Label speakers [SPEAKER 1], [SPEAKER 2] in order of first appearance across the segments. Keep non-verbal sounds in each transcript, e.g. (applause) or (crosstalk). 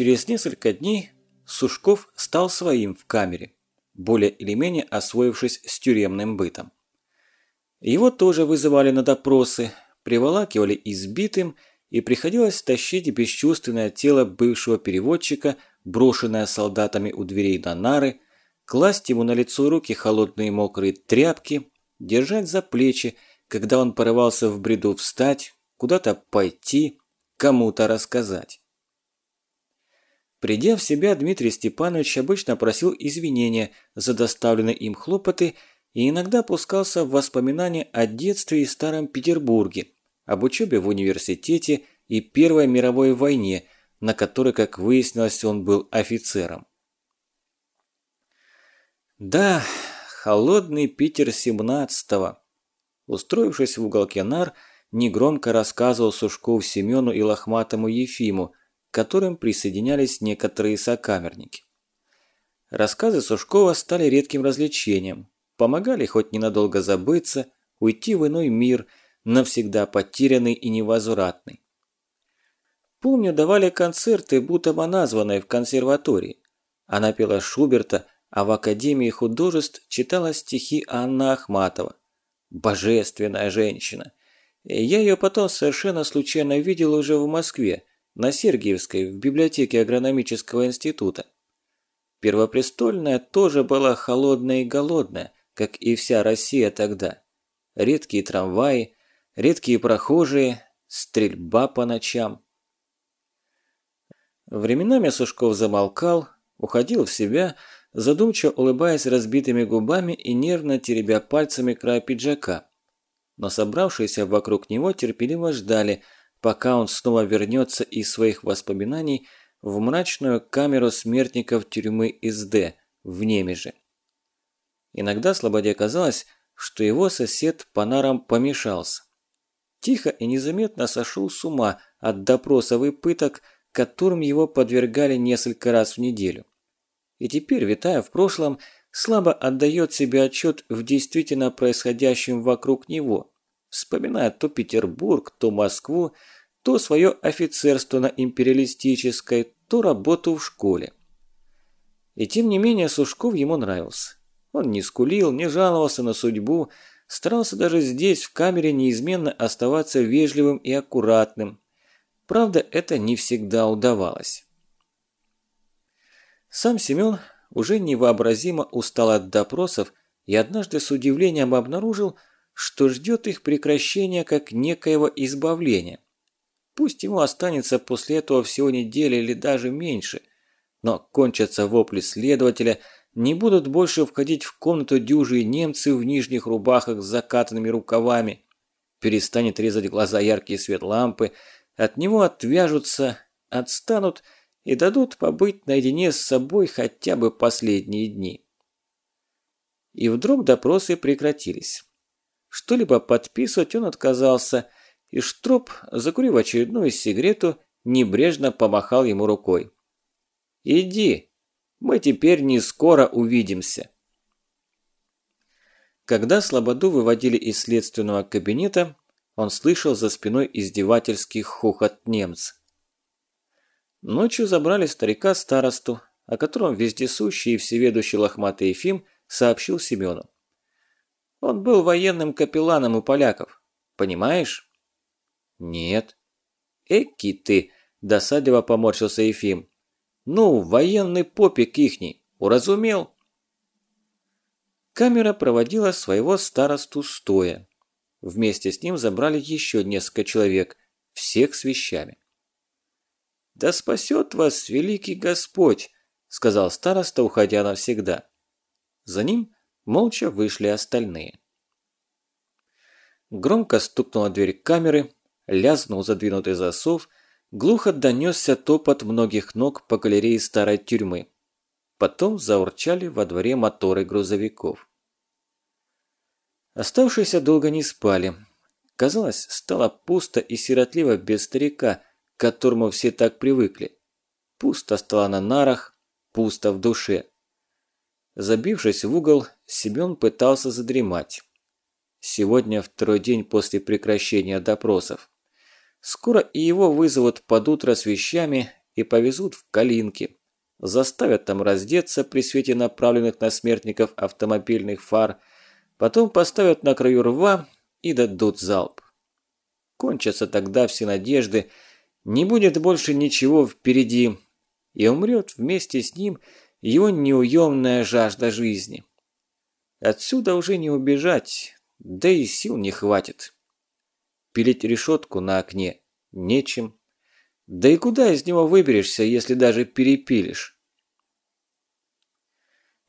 [SPEAKER 1] Через несколько дней Сушков стал своим в камере, более или менее освоившись с тюремным бытом. Его тоже вызывали на допросы, приволакивали избитым и приходилось тащить бесчувственное тело бывшего переводчика, брошенное солдатами у дверей на нары, класть ему на лицо руки холодные мокрые тряпки, держать за плечи, когда он порывался в бреду встать, куда-то пойти, кому-то рассказать. Придя в себя, Дмитрий Степанович обычно просил извинения за доставленные им хлопоты и иногда пускался в воспоминания о детстве и Старом Петербурге, об учебе в университете и Первой мировой войне, на которой, как выяснилось, он был офицером. Да, холодный Питер 17-го. Устроившись в уголке нар, негромко рассказывал Сушков Семену и Лохматому Ефиму, к которым присоединялись некоторые сокамерники. Рассказы Сушкова стали редким развлечением, помогали хоть ненадолго забыться, уйти в иной мир, навсегда потерянный и невозвратный. Помню, давали концерты, будто бы названные в консерватории. Она пела Шуберта, а в Академии художеств читала стихи Анна Ахматова. Божественная женщина. Я ее потом совершенно случайно видел уже в Москве, на Сергиевской, в библиотеке агрономического института. Первопрестольная тоже была холодная и голодная, как и вся Россия тогда. Редкие трамваи, редкие прохожие, стрельба по ночам. Временами Сушков замолкал, уходил в себя, задумчиво улыбаясь разбитыми губами и нервно теребя пальцами край пиджака. Но собравшиеся вокруг него терпеливо ждали, пока он снова вернется из своих воспоминаний в мрачную камеру смертников тюрьмы СД в Немеже. Иногда Слободе казалось, что его сосед по нарам помешался. Тихо и незаметно сошел с ума от допросов и пыток, которым его подвергали несколько раз в неделю. И теперь, витая в прошлом, слабо отдает себе отчет в действительно происходящем вокруг него, вспоминая то Петербург, то Москву, то свое офицерство на империалистической, то работу в школе. И тем не менее Сушков ему нравился. Он не скулил, не жаловался на судьбу, старался даже здесь, в камере, неизменно оставаться вежливым и аккуратным. Правда, это не всегда удавалось. Сам Семен уже невообразимо устал от допросов и однажды с удивлением обнаружил, что ждет их прекращения как некоего избавления. Пусть ему останется после этого всего недели или даже меньше, но кончатся вопли следователя, не будут больше входить в комнату дюжи немцы в нижних рубахах с закатанными рукавами, перестанет резать глаза яркий свет лампы, от него отвяжутся, отстанут и дадут побыть наедине с собой хотя бы последние дни. И вдруг допросы прекратились. Что-либо подписывать он отказался, и Штроп, закурив очередную сигарету, небрежно помахал ему рукой. «Иди, мы теперь не скоро увидимся». Когда Слободу выводили из следственного кабинета, он слышал за спиной издевательский хохот немца. Ночью забрали старика-старосту, о котором вездесущий и всеведущий лохматый Ефим сообщил Семену. Он был военным капелланом у поляков, понимаешь? Нет. Эки ты, досадливо поморщился Ефим. Ну, военный попик ихний, уразумел? Камера проводила своего старосту стоя. Вместе с ним забрали еще несколько человек, всех с вещами. «Да спасет вас великий Господь!» – сказал староста, уходя навсегда. За ним молча вышли остальные. Громко стукнула дверь камеры, лязнул задвинутый засов, глухо донесся топот многих ног по галерее старой тюрьмы. Потом заурчали во дворе моторы грузовиков. Оставшиеся долго не спали. Казалось, стало пусто и сиротливо без старика – к которому все так привыкли. Пусто стало на нарах, пусто в душе. Забившись в угол, Семен пытался задремать. Сегодня второй день после прекращения допросов. Скоро и его вызовут под утро с вещами и повезут в Калинки. Заставят там раздеться при свете направленных на смертников автомобильных фар, потом поставят на краю рва и дадут залп. Кончатся тогда все надежды, не будет больше ничего впереди, и умрет вместе с ним его неуемная жажда жизни. Отсюда уже не убежать, да и сил не хватит. Пилить решетку на окне нечем. Да и куда из него выберешься, если даже перепилишь?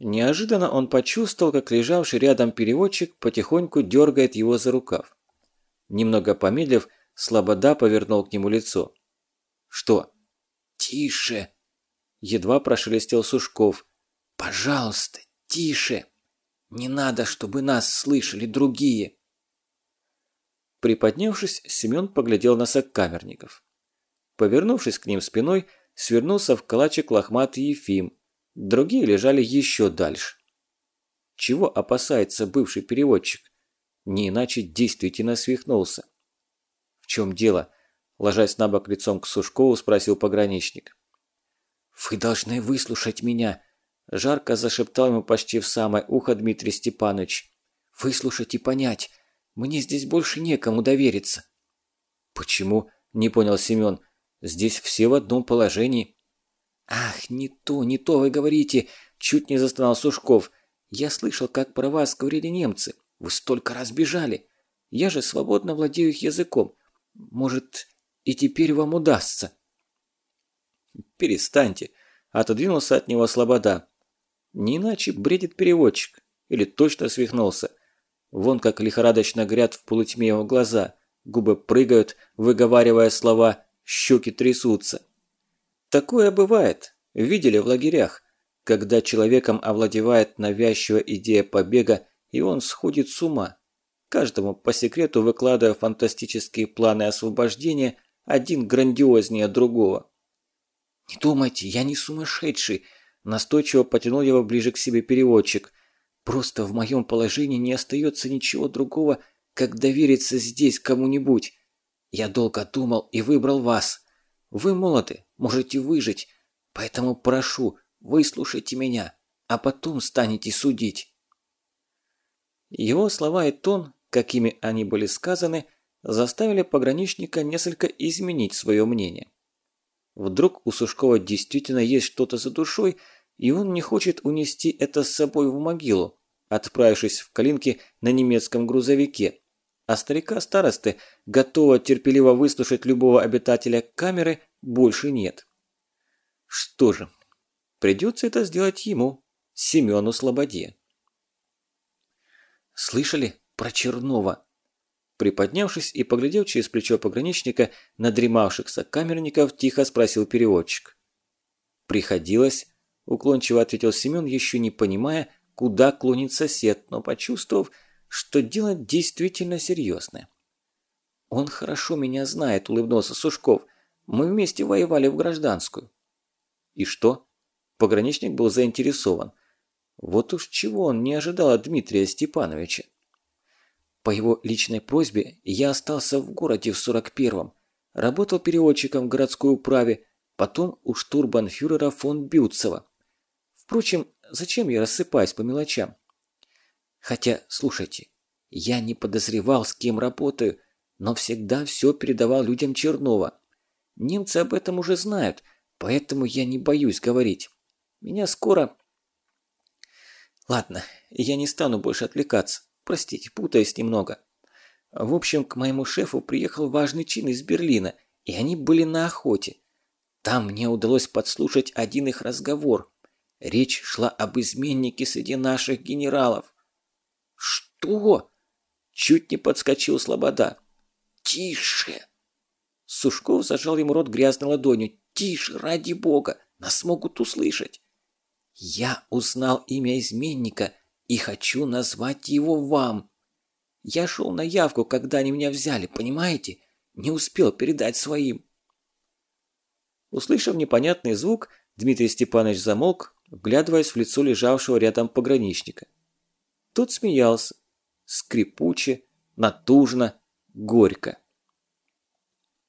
[SPEAKER 1] Неожиданно он почувствовал, как лежавший рядом переводчик потихоньку дергает его за рукав. Немного помедлив, Слобода повернул к нему лицо. «Что?» «Тише!» Едва прошелестел Сушков. «Пожалуйста, тише! Не надо, чтобы нас слышали другие!» Приподнявшись, Семен поглядел на сокамерников. Повернувшись к ним спиной, свернулся в калачик лохматый Ефим. Другие лежали еще дальше. Чего опасается бывший переводчик? Не иначе действительно свихнулся. «В чем дело?» Ложась на бок лицом к Сушкову, спросил пограничник. «Вы должны выслушать меня!» Жарко зашептал ему почти в самое ухо Дмитрий Степанович. «Выслушать и понять. Мне здесь больше некому довериться». «Почему?» – не понял Семен. «Здесь все в одном положении». «Ах, не то, не то вы говорите!» – чуть не застонал Сушков. «Я слышал, как про вас говорили немцы. Вы столько разбежали. Я же свободно владею их языком. Может, и теперь вам удастся». «Перестаньте!» – отодвинулся от него Слобода. «Не иначе бредит переводчик. Или точно свихнулся. Вон как лихорадочно горят в полутьме его глаза, губы прыгают, выговаривая слова, щеки трясутся. Такое бывает, видели в лагерях, когда человеком овладевает навязчивая идея побега, и он сходит с ума. Каждому по секрету выкладывая фантастические планы освобождения, один грандиознее другого. «Не думайте, я не сумасшедший», – настойчиво потянул его ближе к себе переводчик – Просто в моем положении не остается ничего другого, как довериться здесь кому-нибудь. Я долго думал и выбрал вас. Вы молоды, можете выжить, поэтому прошу, выслушайте меня, а потом станете судить». Его слова и тон, какими они были сказаны, заставили пограничника несколько изменить свое мнение. Вдруг у Сушкова действительно есть что-то за душой, и он не хочет унести это с собой в могилу, отправившись в Калинки на немецком грузовике. А старика-старосты, готова терпеливо выслушать любого обитателя камеры, больше нет. Что же, придется это сделать ему, Семену Слободе. «Слышали про Чернова?» Приподнявшись и поглядев через плечо пограничника на дремавшихся камерников, тихо спросил переводчик. «Приходилось Уклончиво ответил Семен, еще не понимая, куда клонит сосед, но почувствовав, что дело действительно серьезное. «Он хорошо меня знает», – улыбнулся Сушков. «Мы вместе воевали в гражданскую». «И что?» Пограничник был заинтересован. Вот уж чего он не ожидал от Дмитрия Степановича. По его личной просьбе я остался в городе в 41-м. Работал переводчиком в городской управе, потом у штурбанфюрера фон Бютцева. Впрочем, зачем я рассыпаюсь по мелочам? Хотя, слушайте, я не подозревал, с кем работаю, но всегда все передавал людям Чернова. Немцы об этом уже знают, поэтому я не боюсь говорить. Меня скоро... Ладно, я не стану больше отвлекаться. Простите, путаюсь немного. В общем, к моему шефу приехал важный чин из Берлина, и они были на охоте. Там мне удалось подслушать один их разговор. Речь шла об изменнике среди наших генералов. «Что?» – чуть не подскочил Слобода. «Тише!» Сушков зажал ему рот грязной ладонью. «Тише, ради бога! Нас могут услышать!» «Я узнал имя изменника и хочу назвать его вам. Я шел на явку, когда они меня взяли, понимаете? Не успел передать своим». Услышав непонятный звук, Дмитрий Степанович замолк, вглядываясь в лицо лежавшего рядом пограничника. Тот смеялся, скрипуче, натужно, горько.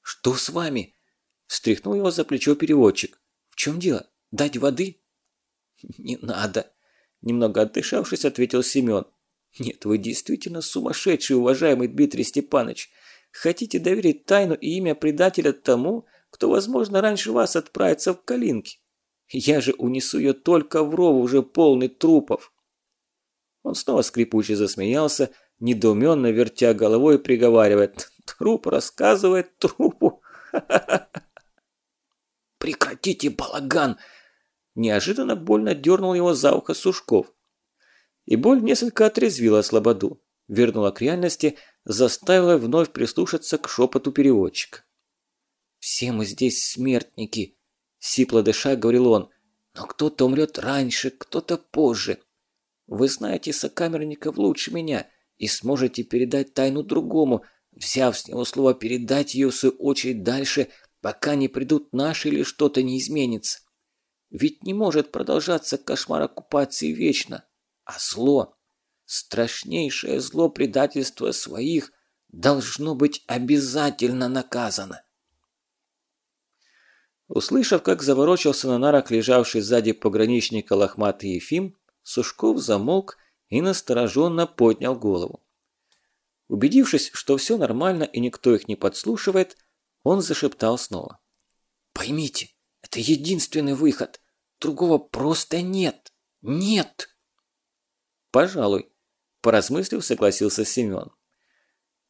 [SPEAKER 1] «Что с вами?» – Стряхнул его за плечо переводчик. «В чем дело? Дать воды?» «Не надо!» Немного отдышавшись, ответил Семен. «Нет, вы действительно сумасшедший, уважаемый Дмитрий Степанович. Хотите доверить тайну и имя предателя тому, кто, возможно, раньше вас отправится в Калинки? Я же унесу ее только в ров, уже полный трупов!» Он снова скрипуче засмеялся, недоуменно вертя головой, приговаривает. «Труп рассказывает трупу! Ха-ха-ха!» (laughs) «Прекратите балаган!» Неожиданно больно дернул его за ухо Сушков. И боль несколько отрезвила Слободу, вернула к реальности, заставила вновь прислушаться к шепоту переводчика. «Все мы здесь смертники», – сипло дыша говорил он. «Но кто-то умрет раньше, кто-то позже. Вы знаете сокамерников лучше меня и сможете передать тайну другому, взяв с него слово передать ее в свою очередь дальше – пока не придут наши или что-то не изменится. Ведь не может продолжаться кошмар оккупации вечно. А зло, страшнейшее зло предательства своих, должно быть обязательно наказано. Услышав, как заворочился на нарах лежавший сзади пограничника лохматый Ефим, Сушков замолк и настороженно поднял голову. Убедившись, что все нормально и никто их не подслушивает, он зашептал снова. «Поймите, это единственный выход. Другого просто нет. Нет!» «Пожалуй», – поразмыслив, согласился Семен.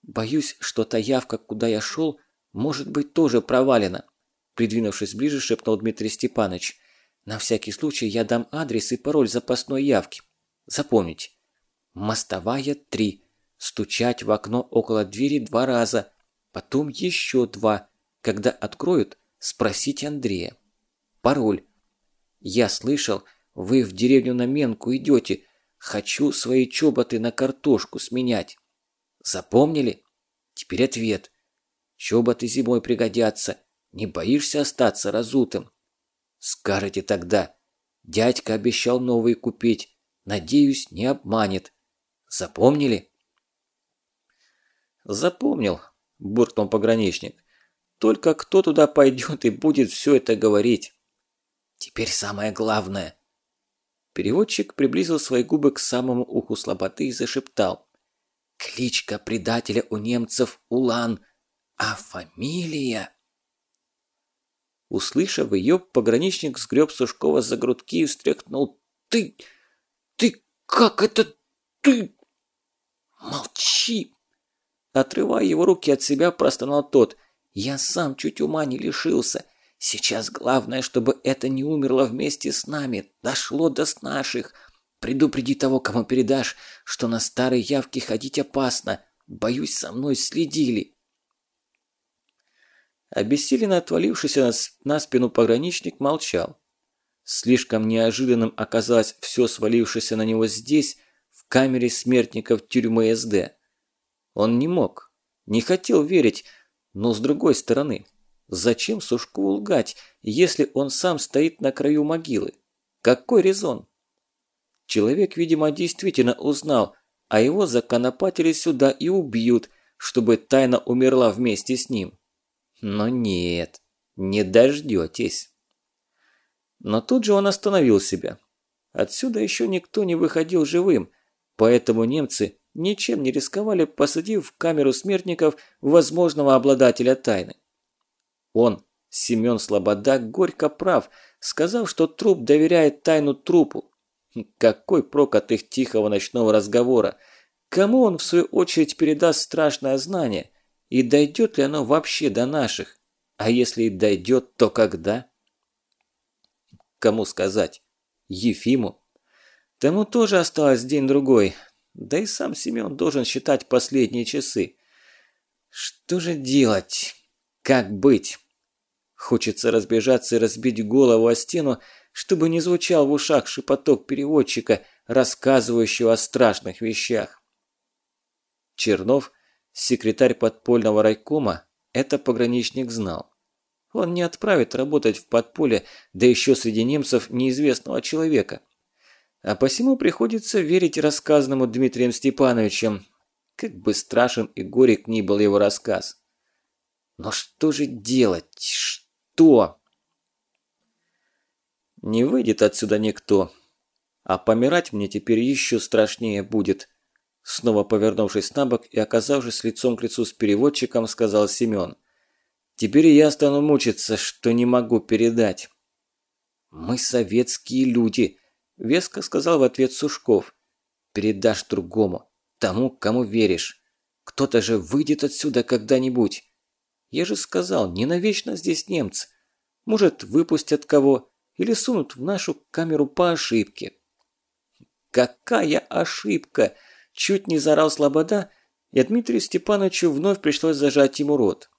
[SPEAKER 1] «Боюсь, что та явка, куда я шел, может быть тоже провалена», – придвинувшись ближе, шепнул Дмитрий Степанович. «На всякий случай я дам адрес и пароль запасной явки. Запомните. Мостовая 3. Стучать в окно около двери два раза. Потом еще два. Когда откроют, спросите Андрея. Пароль. Я слышал, вы в деревню на Менку идете. Хочу свои чоботы на картошку сменять. Запомнили? Теперь ответ. Чоботы зимой пригодятся. Не боишься остаться разутым? Скажете тогда. Дядька обещал новые купить. Надеюсь, не обманет. Запомнили? Запомнил, буркнул пограничник. Только кто туда пойдет и будет все это говорить? Теперь самое главное. Переводчик приблизил свои губы к самому уху слаботы и зашептал. Кличка предателя у немцев Улан, а фамилия... Услышав ее, пограничник сгреб Сушкова за грудки и встряхнул. «Ты... ты... как это... ты...» «Молчи!» Отрывая его руки от себя, простонал тот. «Я сам чуть ума не лишился. Сейчас главное, чтобы это не умерло вместе с нами, дошло до с наших. Предупреди того, кому передашь, что на старой явке ходить опасно. Боюсь, со мной следили». Обессиленно отвалившийся на спину пограничник молчал. Слишком неожиданным оказалось все свалившееся на него здесь, в камере смертников тюрьмы СД. Он не мог, не хотел верить, но с другой стороны, зачем Сушку лгать, если он сам стоит на краю могилы? Какой резон? Человек, видимо, действительно узнал, а его законопатили сюда и убьют, чтобы тайна умерла вместе с ним. Но нет, не дождетесь. Но тут же он остановил себя. Отсюда еще никто не выходил живым, поэтому немцы ничем не рисковали, посадив в камеру смертников возможного обладателя тайны. Он, Семен Слобода, горько прав, сказав, что труп доверяет тайну трупу. Какой прок от их тихого ночного разговора? Кому он, в свою очередь, передаст страшное знание? И дойдет ли оно вообще до наших? А если и дойдет, то когда? Кому сказать? Ефиму? Тому тоже осталось день-другой, да и сам Семен должен считать последние часы. Что же делать? Как быть? Хочется разбежаться и разбить голову о стену, чтобы не звучал в ушах шепоток переводчика, рассказывающего о страшных вещах. Чернов, секретарь подпольного райкома, это пограничник знал. Он не отправит работать в подполье, да еще среди немцев неизвестного человека. А посему приходится верить рассказанному Дмитрием Степановичем, как бы страшен и горек ни был его рассказ. Но что же делать? Никто. Не выйдет отсюда никто. А помирать мне теперь еще страшнее будет. Снова повернувшись на бок и оказавшись лицом к лицу с переводчиком, сказал Семен. Теперь я стану мучиться, что не могу передать. Мы советские люди, веско сказал в ответ Сушков. Передашь другому, тому, кому веришь. Кто-то же выйдет отсюда когда-нибудь. Я же сказал, не навечно здесь немцы. Может, выпустят кого или сунут в нашу камеру по ошибке. Какая ошибка! Чуть не заорал Слобода, и Дмитрию Степановичу вновь пришлось зажать ему рот.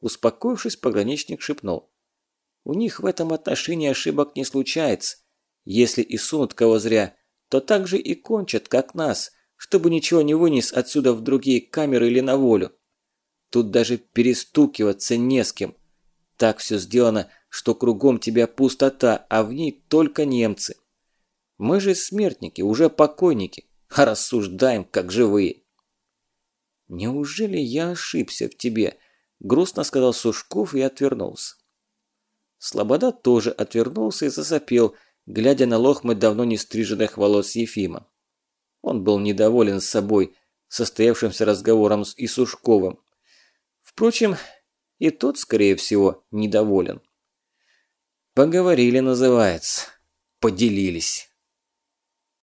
[SPEAKER 1] Успокоившись, пограничник шепнул. У них в этом отношении ошибок не случается. Если и сунут кого зря, то так же и кончат, как нас, чтобы ничего не вынес отсюда в другие камеры или на волю. Тут даже перестукиваться не с кем. Так все сделано, что кругом тебя пустота, а в ней только немцы. Мы же смертники, уже покойники, а рассуждаем, как живые. «Неужели я ошибся в тебе?» – грустно сказал Сушков и отвернулся. Слобода тоже отвернулся и засопел, глядя на лохмы давно не стриженных волос Ефима. Он был недоволен собой, состоявшимся разговором с Исушковым. Впрочем, и тот, скорее всего, недоволен. Поговорили, называется. Поделились.